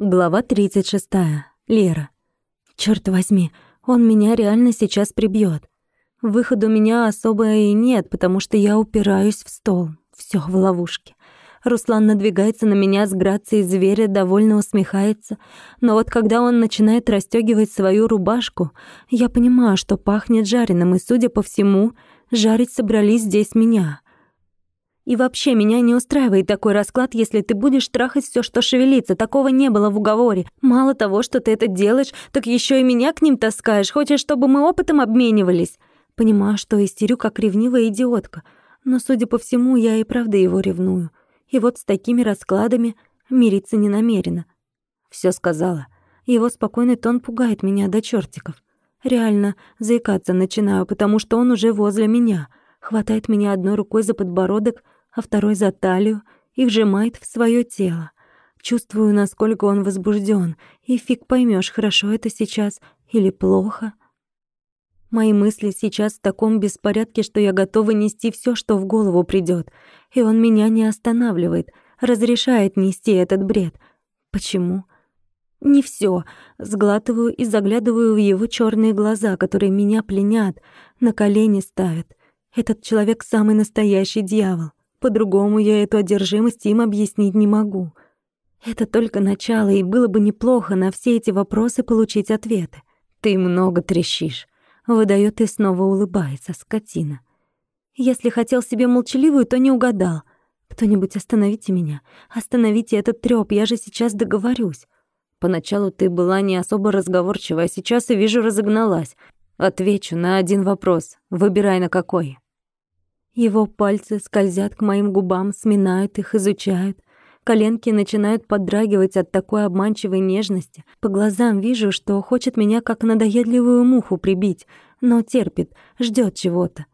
Глава 36. Лера. Черт возьми, он меня реально сейчас прибьет. Выхода у меня особо и нет, потому что я упираюсь в стол. Все в ловушке. Руслан надвигается на меня с грацией зверя, довольно усмехается. Но вот когда он начинает расстёгивать свою рубашку, я понимаю, что пахнет жареным, и, судя по всему, жарить собрались здесь меня. И вообще меня не устраивает такой расклад, если ты будешь трахать все, что шевелится. Такого не было в уговоре. Мало того, что ты это делаешь, так еще и меня к ним таскаешь. Хочешь, чтобы мы опытом обменивались? Понимаю, что истерю как ревнивая идиотка. Но, судя по всему, я и правда его ревную. И вот с такими раскладами мириться не намерена. Все сказала. Его спокойный тон пугает меня до чертиков. Реально заикаться начинаю, потому что он уже возле меня. Хватает меня одной рукой за подбородок, а второй за талию и вжимает в свое тело. Чувствую, насколько он возбужден, и фиг поймешь, хорошо это сейчас или плохо. Мои мысли сейчас в таком беспорядке, что я готова нести все, что в голову придет, и он меня не останавливает, разрешает нести этот бред. Почему? Не все. Сглатываю и заглядываю в его черные глаза, которые меня пленят, на колени ставят. Этот человек самый настоящий дьявол. По-другому я эту одержимость им объяснить не могу. Это только начало, и было бы неплохо на все эти вопросы получить ответы. Ты много трещишь. Выдаёт и снова улыбается, скотина. Если хотел себе молчаливую, то не угадал. Кто-нибудь остановите меня. Остановите этот трёп, я же сейчас договорюсь. Поначалу ты была не особо разговорчива, а сейчас, и вижу, разогналась. Отвечу на один вопрос. Выбирай на какой. Его пальцы скользят к моим губам, сминают их, изучают. Коленки начинают подрагивать от такой обманчивой нежности. По глазам вижу, что хочет меня как надоедливую муху прибить, но терпит, ждет чего-то.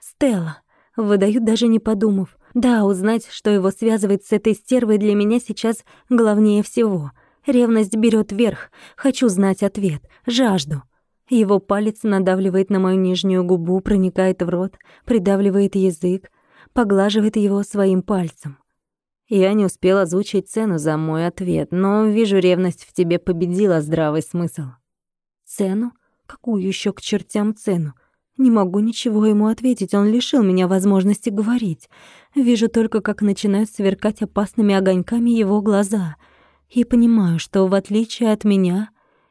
Стелла. Выдаю даже не подумав. Да, узнать, что его связывает с этой стервой, для меня сейчас главнее всего. Ревность берет верх. Хочу знать ответ. Жажду. Его палец надавливает на мою нижнюю губу, проникает в рот, придавливает язык, поглаживает его своим пальцем. Я не успела озвучить цену за мой ответ, но вижу, ревность в тебе победила здравый смысл. Цену? Какую еще к чертям цену? Не могу ничего ему ответить, он лишил меня возможности говорить. Вижу только, как начинают сверкать опасными огоньками его глаза. И понимаю, что, в отличие от меня,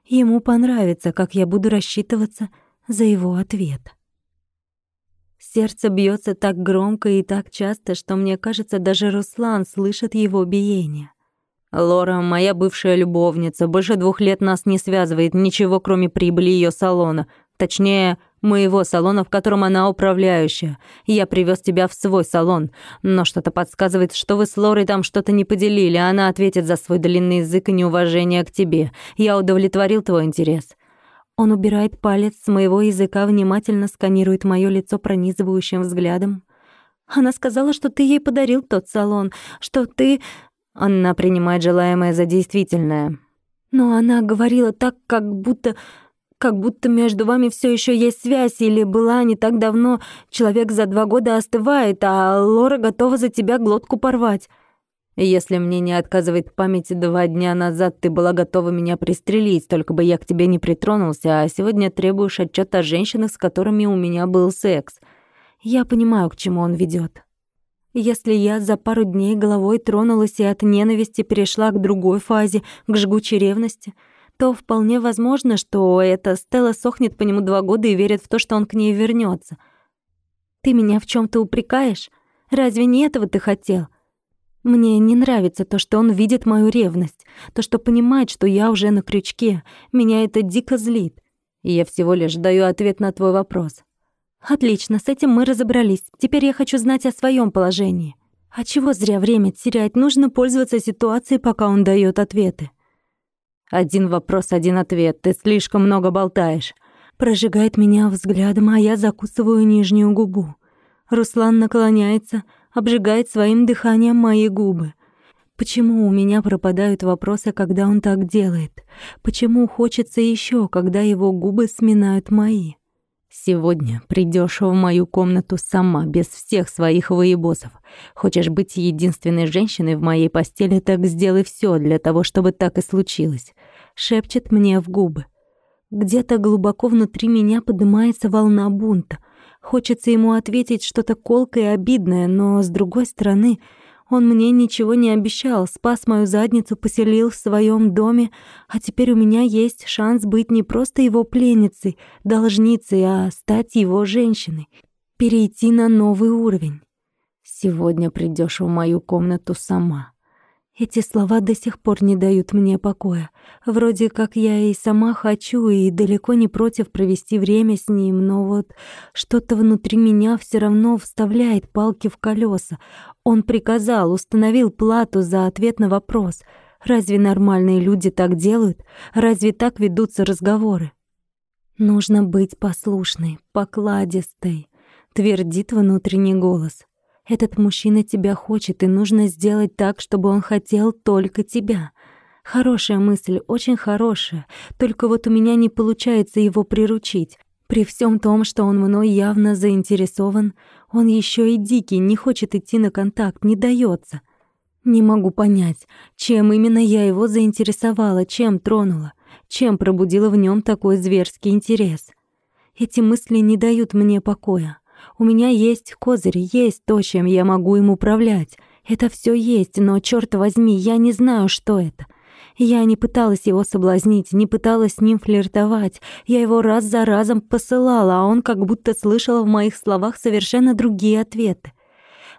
Ему понравится, как я буду рассчитываться за его ответ. Сердце бьется так громко и так часто, что мне кажется, даже Руслан слышит его биение. Лора, моя бывшая любовница, больше двух лет нас не связывает ничего, кроме прибыли ее салона. Точнее, моего салона, в котором она управляющая. Я привез тебя в свой салон, но что-то подсказывает, что вы с Лорой там что-то не поделили, а она ответит за свой длинный язык и неуважение к тебе. Я удовлетворил твой интерес». Он убирает палец с моего языка, внимательно сканирует моё лицо пронизывающим взглядом. «Она сказала, что ты ей подарил тот салон, что ты...» Она принимает желаемое за действительное. Но она говорила так, как будто как будто между вами все еще есть связь, или была не так давно, человек за два года остывает, а Лора готова за тебя глотку порвать. Если мне не отказывает память, два дня назад ты была готова меня пристрелить, только бы я к тебе не притронулся, а сегодня требуешь отчет о женщинах, с которыми у меня был секс. Я понимаю, к чему он ведет. Если я за пару дней головой тронулась и от ненависти перешла к другой фазе, к жгучей ревности — то вполне возможно, что эта Стелла сохнет по нему два года и верит в то, что он к ней вернется. Ты меня в чем то упрекаешь? Разве не этого ты хотел? Мне не нравится то, что он видит мою ревность, то, что понимает, что я уже на крючке. Меня это дико злит. И я всего лишь даю ответ на твой вопрос. Отлично, с этим мы разобрались. Теперь я хочу знать о своем положении. А чего зря время терять? Нужно пользоваться ситуацией, пока он дает ответы. Один вопрос, один ответ. Ты слишком много болтаешь. Прожигает меня взглядом, а я закусываю нижнюю губу. Руслан наклоняется, обжигает своим дыханием мои губы. Почему у меня пропадают вопросы, когда он так делает? Почему хочется еще, когда его губы сминают мои? Сегодня придешь в мою комнату сама, без всех своих воебосов. Хочешь быть единственной женщиной в моей постели, так сделай все для того, чтобы так и случилось. Шепчет мне в губы. Где-то глубоко внутри меня поднимается волна бунта. Хочется ему ответить что-то колкое и обидное, но с другой стороны, он мне ничего не обещал, спас мою задницу, поселил в своем доме, а теперь у меня есть шанс быть не просто его пленницей, должницей, а стать его женщиной, перейти на новый уровень. Сегодня придешь в мою комнату сама. Эти слова до сих пор не дают мне покоя. Вроде как я и сама хочу, и далеко не против провести время с ним, но вот что-то внутри меня все равно вставляет палки в колеса. Он приказал, установил плату за ответ на вопрос. Разве нормальные люди так делают? Разве так ведутся разговоры? Нужно быть послушной, покладистой, твердит внутренний голос. Этот мужчина тебя хочет, и нужно сделать так, чтобы он хотел только тебя. Хорошая мысль, очень хорошая. Только вот у меня не получается его приручить. При всем том, что он мной явно заинтересован, он еще и дикий, не хочет идти на контакт, не дается. Не могу понять, чем именно я его заинтересовала, чем тронула, чем пробудила в нем такой зверский интерес. Эти мысли не дают мне покоя. У меня есть козырь, есть то, чем я могу им управлять. Это все есть, но, черт возьми, я не знаю, что это. Я не пыталась его соблазнить, не пыталась с ним флиртовать. Я его раз за разом посылала, а он как будто слышал в моих словах совершенно другие ответы.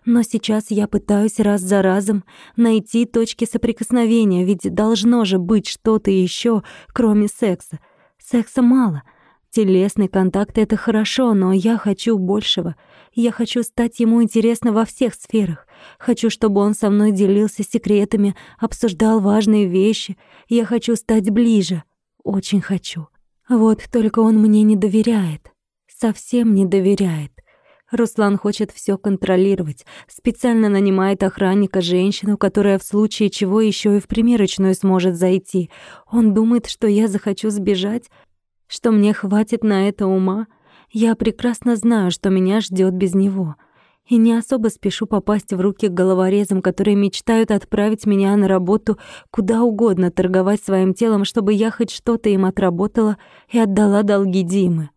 Но сейчас я пытаюсь раз за разом найти точки соприкосновения, ведь должно же быть что-то еще, кроме секса. Секса мало — Телесный контакт — это хорошо, но я хочу большего. Я хочу стать ему интересна во всех сферах. Хочу, чтобы он со мной делился секретами, обсуждал важные вещи. Я хочу стать ближе. Очень хочу. Вот только он мне не доверяет. Совсем не доверяет. Руслан хочет все контролировать, специально нанимает охранника женщину, которая в случае чего еще и в примерочную сможет зайти. Он думает, что я захочу сбежать, что мне хватит на это ума, я прекрасно знаю, что меня ждет без него. И не особо спешу попасть в руки головорезам, которые мечтают отправить меня на работу куда угодно, торговать своим телом, чтобы я хоть что-то им отработала и отдала долги Димы.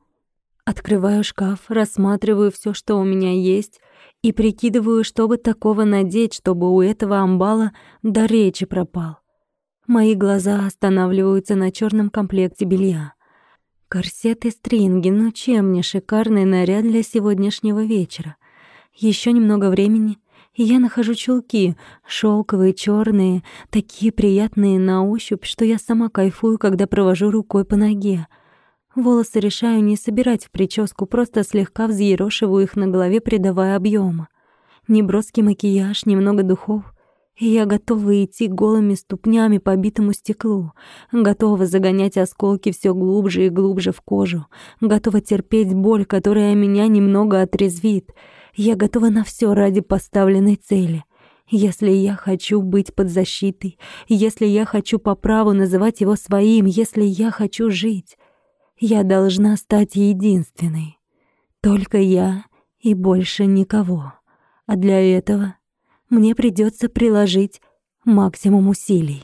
Открываю шкаф, рассматриваю все, что у меня есть, и прикидываю, чтобы такого надеть, чтобы у этого амбала до речи пропал. Мои глаза останавливаются на черном комплекте белья. Корсет и стринги, ну чем не шикарный наряд для сегодняшнего вечера. Еще немного времени, и я нахожу чулки, шелковые, черные, такие приятные на ощупь, что я сама кайфую, когда провожу рукой по ноге. Волосы решаю не собирать в прическу, просто слегка взъерошиваю их на голове, придавая объема. Неброский макияж, немного духов — я готова идти голыми ступнями по битому стеклу, готова загонять осколки все глубже и глубже в кожу, готова терпеть боль, которая меня немного отрезвит. Я готова на все ради поставленной цели. Если я хочу быть под защитой, если я хочу по праву называть его своим, если я хочу жить, я должна стать единственной. Только я и больше никого. А для этого мне придется приложить максимум усилий.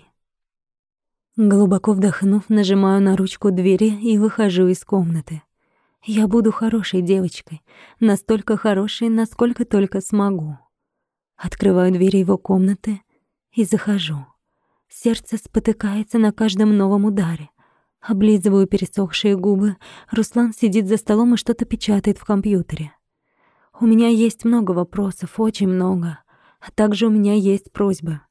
Глубоко вдохнув, нажимаю на ручку двери и выхожу из комнаты. Я буду хорошей девочкой, настолько хорошей, насколько только смогу. Открываю двери его комнаты и захожу. Сердце спотыкается на каждом новом ударе. Облизываю пересохшие губы. Руслан сидит за столом и что-то печатает в компьютере. У меня есть много вопросов, очень много. А также у меня есть просьба.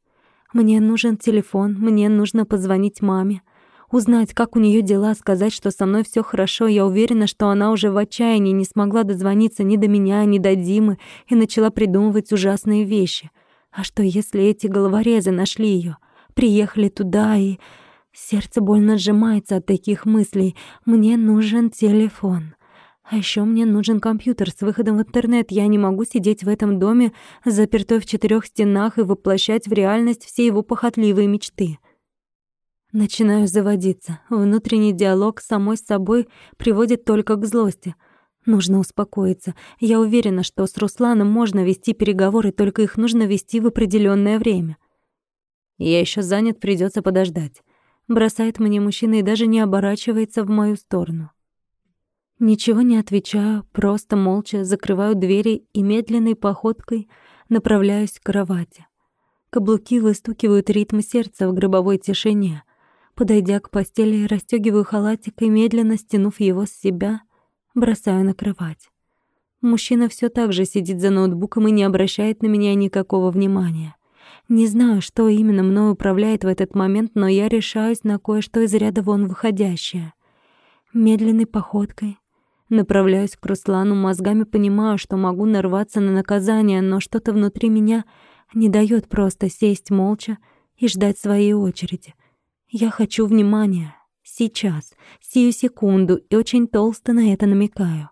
Мне нужен телефон, мне нужно позвонить маме, узнать, как у нее дела, сказать, что со мной все хорошо. Я уверена, что она уже в отчаянии не смогла дозвониться ни до меня, ни до Димы и начала придумывать ужасные вещи. А что, если эти головорезы нашли ее, приехали туда и... Сердце больно сжимается от таких мыслей. Мне нужен телефон. А еще мне нужен компьютер с выходом в интернет. Я не могу сидеть в этом доме, запертой в четырех стенах и воплощать в реальность все его похотливые мечты. Начинаю заводиться. Внутренний диалог с самой собой приводит только к злости. Нужно успокоиться. Я уверена, что с Русланом можно вести переговоры, только их нужно вести в определенное время. Я еще занят, придется подождать. Бросает мне мужчина и даже не оборачивается в мою сторону. Ничего не отвечаю, просто молча закрываю двери и медленной походкой направляюсь к кровати. Каблуки выстукивают ритм сердца в гробовой тишине. Подойдя к постели, расстёгиваю халатик и, медленно стянув его с себя, бросаю на кровать. Мужчина всё так же сидит за ноутбуком и не обращает на меня никакого внимания. Не знаю, что именно мной управляет в этот момент, но я решаюсь на кое-что из ряда вон выходящее. Медленной походкой направляюсь к Руслану, мозгами понимаю, что могу нарваться на наказание, но что-то внутри меня не даёт просто сесть молча и ждать своей очереди. Я хочу внимания. Сейчас, сию секунду, и очень толсто на это намекаю.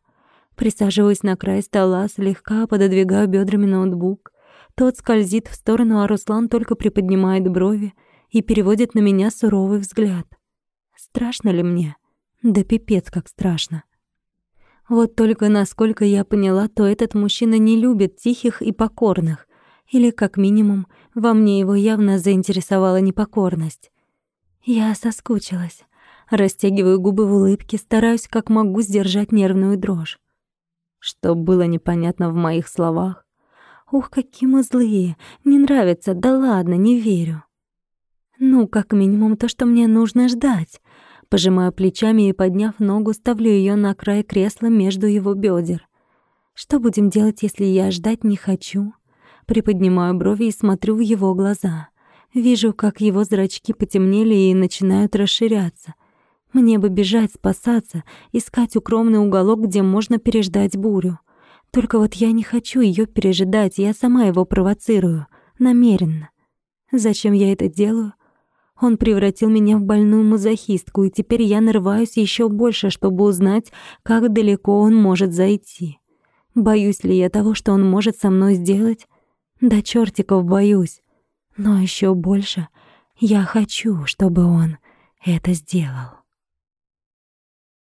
Присаживаюсь на край стола, слегка пододвигаю бёдрами ноутбук. Тот скользит в сторону, а Руслан только приподнимает брови и переводит на меня суровый взгляд. Страшно ли мне? Да пипец, как страшно. Вот только насколько я поняла, то этот мужчина не любит тихих и покорных. Или, как минимум, во мне его явно заинтересовала непокорность. Я соскучилась. Растягиваю губы в улыбке, стараюсь как могу сдержать нервную дрожь. Что было непонятно в моих словах? Ух, какие мы злые. Не нравится, да ладно, не верю. Ну, как минимум, то, что мне нужно ждать. Пожимаю плечами и, подняв ногу, ставлю ее на край кресла между его бедер. Что будем делать, если я ждать не хочу? Приподнимаю брови и смотрю в его глаза. Вижу, как его зрачки потемнели и начинают расширяться. Мне бы бежать, спасаться, искать укромный уголок, где можно переждать бурю. Только вот я не хочу ее пережидать, я сама его провоцирую. Намеренно. Зачем я это делаю? Он превратил меня в больную мазохистку, и теперь я нарываюсь еще больше, чтобы узнать, как далеко он может зайти. Боюсь ли я того, что он может со мной сделать? Да чертиков боюсь. Но еще больше я хочу, чтобы он это сделал.